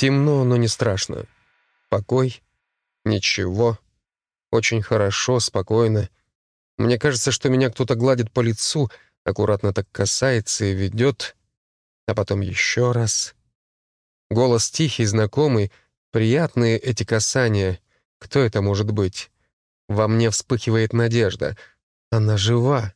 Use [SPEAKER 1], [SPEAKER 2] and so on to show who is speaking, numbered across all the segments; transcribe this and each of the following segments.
[SPEAKER 1] Темно, но не страшно. Покой. Ничего. Очень хорошо, спокойно. Мне кажется, что меня кто-то гладит по лицу, аккуратно так касается и ведет, а потом еще раз. Голос тихий, знакомый, приятные эти касания. Кто это может быть? Во мне вспыхивает надежда. Она жива.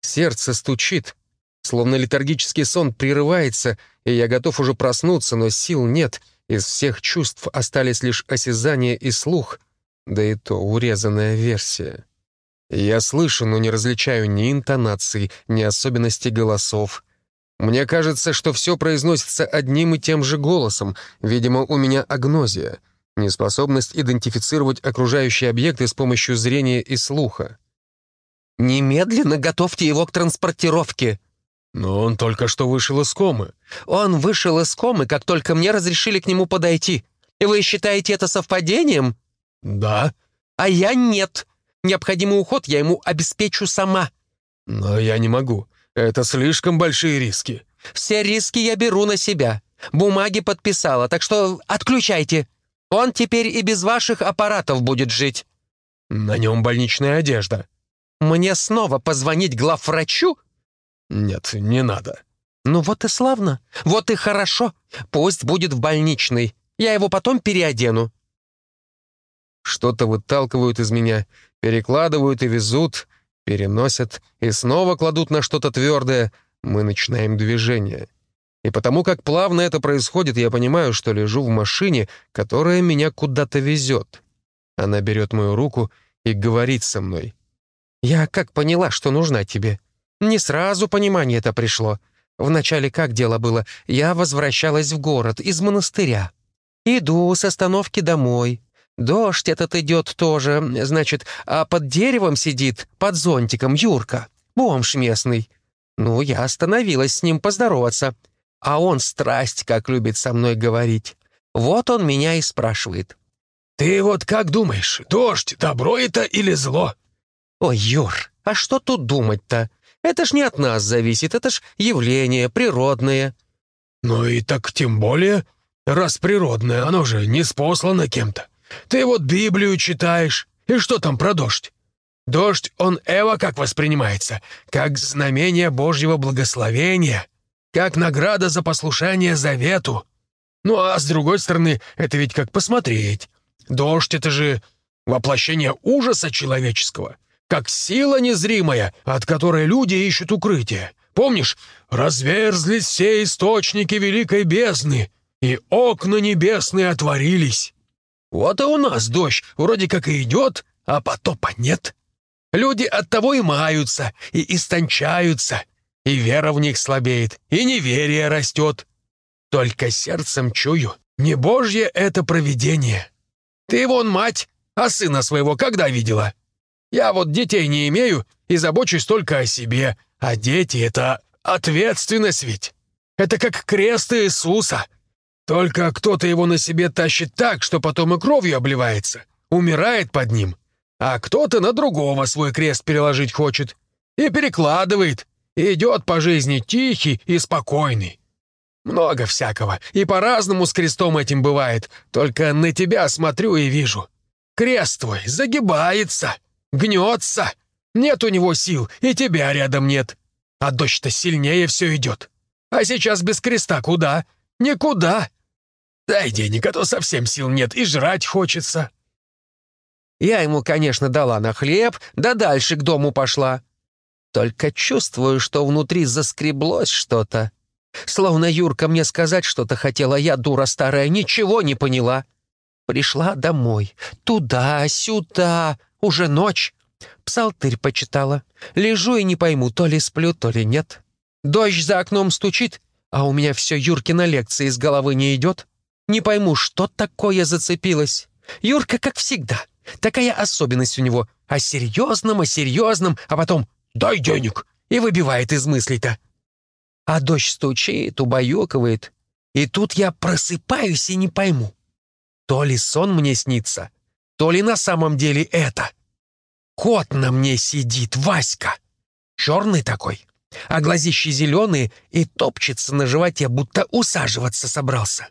[SPEAKER 1] Сердце стучит. Словно летаргический сон прерывается, и я готов уже проснуться, но сил нет. Из всех чувств остались лишь осязание и слух, да и то урезанная версия. Я слышу, но не различаю ни интонаций, ни особенностей голосов. Мне кажется, что все произносится одним и тем же голосом. Видимо, у меня агнозия, неспособность идентифицировать окружающие объекты с помощью зрения и слуха.
[SPEAKER 2] «Немедленно готовьте его к транспортировке!»
[SPEAKER 1] «Но он только что вышел из комы».
[SPEAKER 2] «Он вышел из комы, как только мне разрешили к нему подойти. Вы считаете это совпадением?»
[SPEAKER 1] «Да».
[SPEAKER 2] «А я нет. Необходимый уход я ему обеспечу сама».
[SPEAKER 1] «Но я не могу. Это слишком большие риски».
[SPEAKER 2] «Все риски я беру на себя. Бумаги подписала, так что отключайте. Он теперь и без ваших аппаратов будет жить».
[SPEAKER 1] «На нем больничная одежда».
[SPEAKER 2] «Мне снова позвонить главврачу?»
[SPEAKER 1] «Нет, не надо».
[SPEAKER 2] «Ну вот и славно. Вот и хорошо. Пусть будет в больничной. Я его потом переодену».
[SPEAKER 1] Что-то выталкивают из меня, перекладывают и везут, переносят и снова кладут на что-то твердое. Мы начинаем движение. И потому как плавно это происходит, я понимаю, что лежу в машине, которая меня куда-то везет. Она берет мою руку и говорит со мной.
[SPEAKER 2] «Я как поняла, что нужна тебе? Не сразу понимание это пришло. Вначале как дело было? Я возвращалась в город из монастыря. Иду с остановки домой. Дождь этот идет тоже, значит, а под деревом сидит, под зонтиком, Юрка, бомж местный. Ну, я остановилась с ним поздороваться. А он страсть как любит со мной говорить. Вот он меня и спрашивает.
[SPEAKER 3] «Ты вот как думаешь, дождь, добро это или зло?»
[SPEAKER 2] «Ой, Юр, а что тут думать-то? Это ж не от нас зависит, это ж явление природное».
[SPEAKER 3] «Ну и так тем более, раз природное, оно же не спослано кем-то. Ты вот Библию читаешь, и что там про дождь? Дождь, он Эва как воспринимается? Как знамение Божьего благословения, как награда за послушание завету. Ну а с другой стороны, это ведь как посмотреть. Дождь — это же воплощение ужаса человеческого как сила незримая, от которой люди ищут укрытие. Помнишь, разверзлись все источники великой бездны, и окна небесные отворились. Вот и у нас дождь вроде как и идет, а потопа нет. Люди от того и маются, и истончаются, и вера в них слабеет, и неверие растет. Только сердцем чую, не Божье это провидение. Ты вон мать, а сына своего когда видела?» Я вот детей не имею и забочусь только о себе, а дети — это ответственность ведь. Это как крест Иисуса. Только кто-то его на себе тащит так, что потом и кровью обливается, умирает под ним, а кто-то на другого свой крест переложить хочет и перекладывает, и идет по жизни тихий и спокойный. Много всякого, и по-разному с крестом этим бывает, только на тебя смотрю и вижу. Крест твой загибается, Гнется! Нет у него сил, и тебя рядом нет. А дождь-то сильнее все идет. А сейчас без креста куда? Никуда. Дай денег, а то совсем сил нет, и жрать хочется».
[SPEAKER 2] Я ему, конечно, дала на хлеб, да дальше к дому пошла. Только чувствую, что внутри заскреблось что-то. Словно Юрка мне сказать что-то хотела, я, дура старая, ничего не поняла. Пришла домой, туда-сюда, уже ночь. Псалтырь почитала. Лежу и не пойму, то ли сплю, то ли нет. Дождь за окном стучит, а у меня все Юркина лекция из головы не идет. Не пойму, что такое зацепилось. Юрка, как всегда, такая особенность у него. О серьезном, о серьезном, а потом «дай денег» и выбивает из мыслей-то. А дождь стучит, убаюкивает. И тут я просыпаюсь и не пойму. То ли сон мне снится, то ли на самом деле это. Кот на мне сидит, Васька. Черный такой, а глазищи зеленые и топчется на животе, будто усаживаться собрался.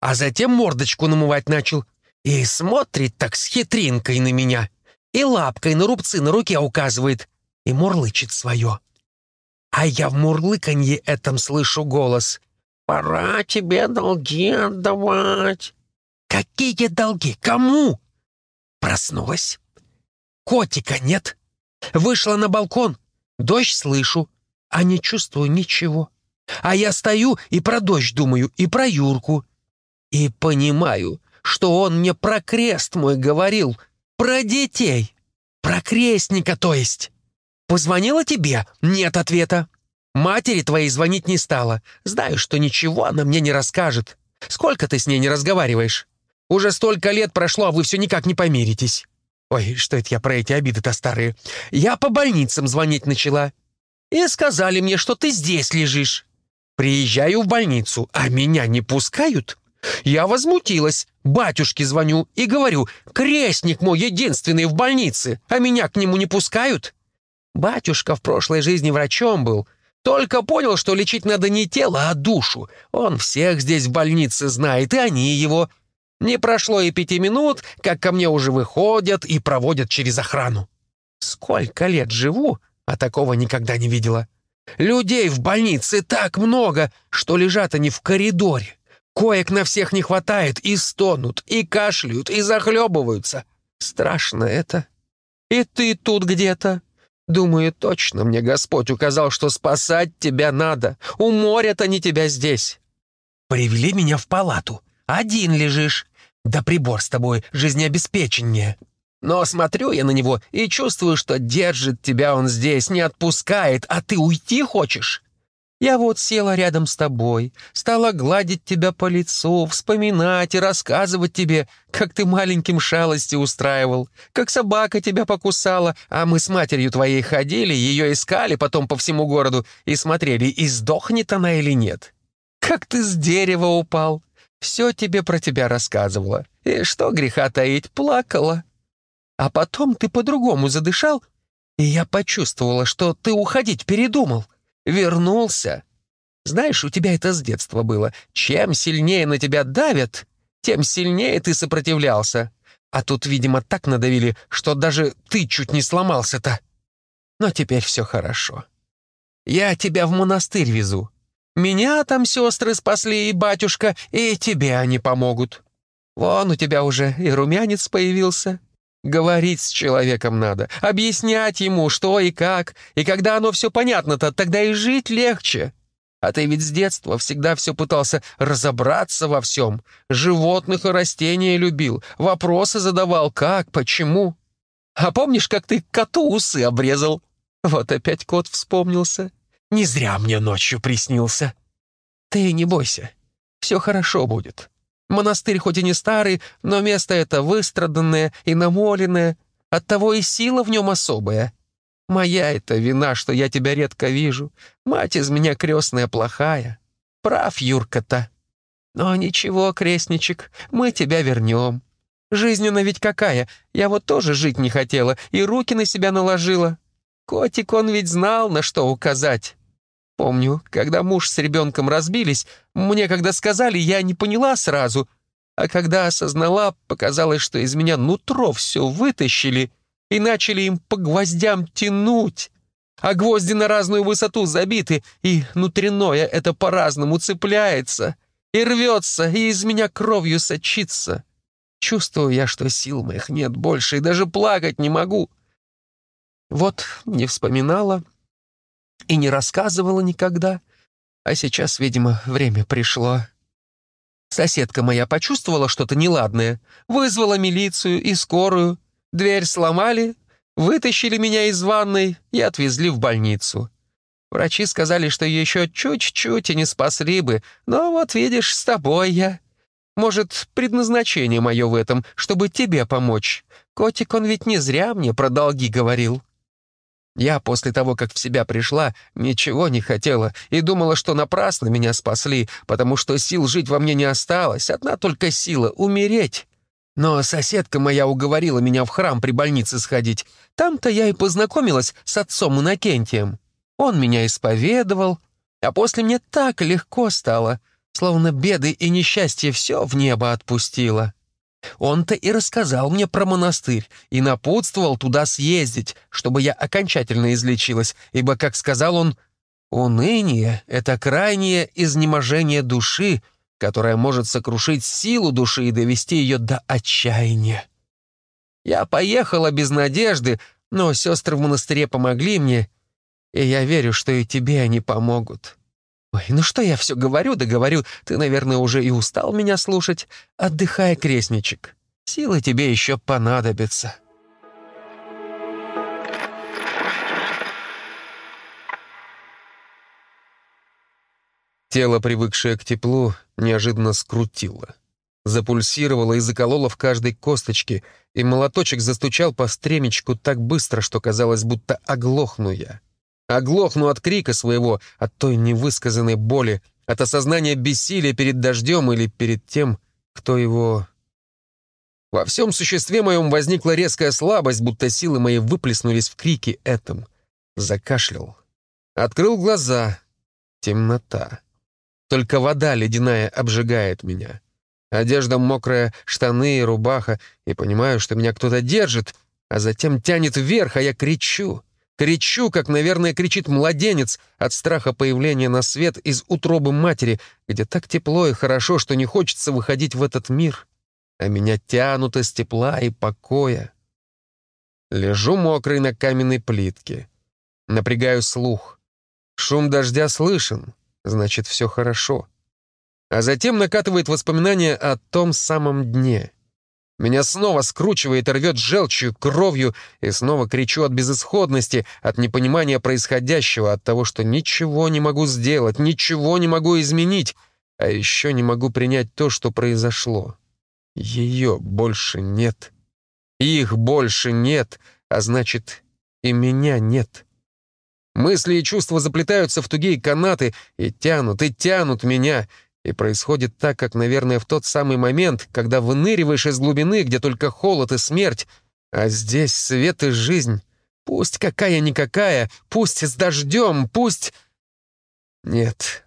[SPEAKER 2] а затем мордочку намывать начал. И смотрит так с хитринкой на меня, и лапкой на рубцы на руке указывает, и мурлычет свое. А я в мурлыканье этом слышу голос. «Пора тебе долги отдавать». «Какие долги? Кому?» Проснулась. Котика нет. Вышла на балкон. Дождь слышу, а не чувствую ничего. А я стою и про дождь думаю, и про Юрку. И понимаю, что он мне про крест мой говорил, про детей, про крестника, то есть. Позвонила тебе? Нет ответа. Матери твоей звонить не стала. Знаю, что ничего она мне не расскажет. Сколько ты с ней не разговариваешь? Уже столько лет прошло, а вы все никак не помиритесь. Ой, что это я про эти обиды-то старые? Я по больницам звонить начала. И сказали мне, что ты здесь лежишь. Приезжаю в больницу, а меня не пускают. Я возмутилась. Батюшке звоню и говорю, крестник мой единственный в больнице, а меня к нему не пускают. Батюшка в прошлой жизни врачом был. Только понял, что лечить надо не тело, а душу. Он всех здесь в больнице знает, и они его. Не прошло и пяти минут, как ко мне уже выходят и проводят через охрану. Сколько лет живу, а такого никогда не видела. Людей в больнице так много, что лежат они в коридоре. Коек на всех не хватает, и стонут, и кашляют, и захлебываются. Страшно это. И ты тут где-то. Думаю, точно мне Господь указал, что спасать тебя надо. У моря-то не тебя здесь. Привели меня в палату. Один лежишь. Да прибор с тобой жизнеобеспечение. Но смотрю я на него и чувствую, что держит тебя он здесь, не отпускает, а ты уйти хочешь. Я вот села рядом с тобой, стала гладить тебя по лицу, вспоминать и рассказывать тебе, как ты маленьким шалости устраивал, как собака тебя покусала, а мы с матерью твоей ходили, ее искали потом по всему городу и смотрели, и сдохнет она или нет. Как ты с дерева упал, все тебе про тебя рассказывала. И что греха таить, плакала. А потом ты по-другому задышал, и я почувствовала, что ты уходить передумал. Вернулся. Знаешь, у тебя это с детства было. Чем сильнее на тебя давят, тем сильнее ты сопротивлялся. А тут, видимо, так надавили, что даже ты чуть не сломался-то. Но теперь все хорошо. Я тебя в монастырь везу. Меня там сестры спасли и батюшка, и тебе они помогут. Вон у тебя уже и румянец появился. Говорить с человеком надо, объяснять ему, что и как, и когда оно все понятно-то, тогда и жить легче. А ты ведь с детства всегда все пытался разобраться во всем. Животных и растения любил, вопросы задавал, как, почему. А помнишь, как ты коту усы обрезал? Вот опять кот вспомнился. Не зря мне ночью приснился. Ты не бойся, все хорошо будет. Монастырь хоть и не старый, но место это выстраданное и намоленное, оттого и сила в нем особая. Моя это вина, что я тебя редко вижу. Мать из меня крестная плохая. Прав Юрка-то. Но ничего, крестничек, мы тебя вернем. Жизнь она ведь какая, я вот тоже жить не хотела и руки на себя наложила. Котик он ведь знал, на что указать. Помню, когда муж с ребенком разбились, мне когда сказали, я не поняла сразу, а когда осознала, показалось, что из меня нутро все вытащили и начали им по гвоздям тянуть. А гвозди на разную высоту забиты, и внутреннее это по-разному цепляется, и рвется, и из меня кровью сочится. Чувствую я, что сил моих нет больше, и даже плакать не могу. Вот не вспоминала, и не рассказывала никогда. А сейчас, видимо, время пришло. Соседка моя почувствовала что-то неладное, вызвала милицию и скорую. Дверь сломали, вытащили меня из ванной и отвезли в больницу. Врачи сказали, что еще чуть-чуть и не спасли бы, но вот видишь, с тобой я. Может, предназначение мое в этом, чтобы тебе помочь. Котик, он ведь не зря мне про долги говорил. Я после того, как в себя пришла, ничего не хотела и думала, что напрасно меня спасли, потому что сил жить во мне не осталось, одна только сила — умереть. Но соседка моя уговорила меня в храм при больнице сходить. Там-то я и познакомилась с отцом Иннокентием. Он меня исповедовал, а после мне так легко стало. словно беды и несчастье все в небо отпустило. Он-то и рассказал мне про монастырь и напутствовал туда съездить, чтобы я окончательно излечилась, ибо, как сказал он, уныние — это крайнее изнеможение души, которое может сокрушить силу души и довести ее до отчаяния. Я поехала без надежды, но сестры в монастыре помогли мне, и я верю, что и тебе они помогут. Ой, ну что я все говорю да говорю, ты, наверное, уже и устал меня слушать. Отдыхай, крестничек, силы тебе еще понадобятся».
[SPEAKER 1] Тело, привыкшее к теплу, неожиданно скрутило. Запульсировало и закололо в каждой косточке, и молоточек застучал по стремечку так быстро, что казалось, будто оглохну я. Оглохну от крика своего, от той невысказанной боли, от осознания бессилия перед дождем или перед тем, кто его... Во всем существе моем возникла резкая слабость, будто силы мои выплеснулись в крике этом. Закашлял. Открыл глаза. Темнота. Только вода ледяная обжигает меня. Одежда мокрая, штаны и рубаха, и понимаю, что меня кто-то держит, а затем тянет вверх, а я кричу. Кричу, как, наверное, кричит младенец от страха появления на свет из утробы матери, где так тепло и хорошо, что не хочется выходить в этот мир, а меня тянут из тепла и покоя. Лежу мокрый на каменной плитке. Напрягаю слух. Шум дождя слышен, значит, все хорошо. А затем накатывает воспоминание о том самом дне — меня снова скручивает и рвет желчью, кровью, и снова кричу от безысходности, от непонимания происходящего, от того, что ничего не могу сделать, ничего не могу изменить, а еще не могу принять то, что произошло. Ее больше нет. Их больше нет, а значит, и меня нет. Мысли и чувства заплетаются в тугие канаты и тянут, и тянут меня — и происходит так, как, наверное, в тот самый момент, когда выныриваешь из глубины, где только холод и смерть, а здесь свет и жизнь. Пусть какая-никакая, пусть с дождем, пусть... Нет,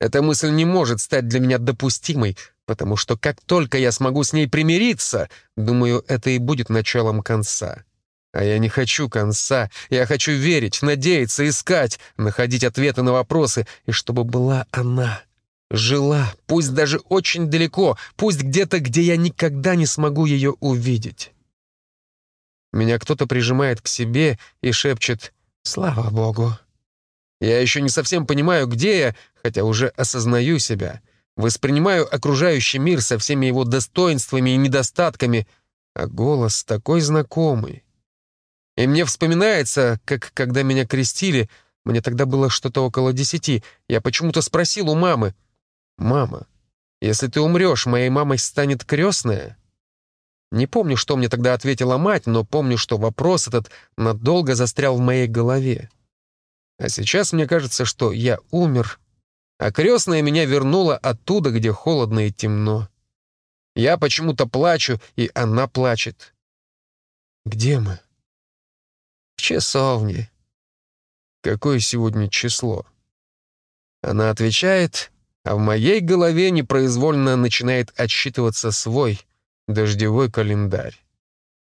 [SPEAKER 1] эта мысль не может стать для меня допустимой, потому что как только я смогу с ней примириться, думаю, это и будет началом конца. А я не хочу конца, я хочу верить, надеяться, искать, находить ответы на вопросы, и чтобы была она, Жила, пусть даже очень далеко, пусть где-то, где я никогда не смогу ее увидеть. Меня кто-то прижимает к себе и шепчет «Слава Богу». Я еще не совсем понимаю, где я, хотя уже осознаю себя. Воспринимаю окружающий мир со всеми его достоинствами и недостатками, а голос такой знакомый. И мне вспоминается, как когда меня крестили, мне тогда было что-то около десяти, я почему-то спросил у мамы, «Мама, если ты умрешь, моей мамой станет крестная?» Не помню, что мне тогда ответила мать, но помню, что вопрос этот надолго застрял в моей голове. А сейчас мне кажется, что я умер, а крестная меня вернула оттуда, где холодно и темно. Я почему-то плачу, и она плачет. Где мы? В часовне. Какое сегодня число? Она отвечает, а в моей голове непроизвольно начинает отсчитываться свой дождевой календарь.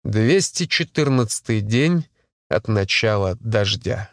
[SPEAKER 1] 214 день от начала дождя.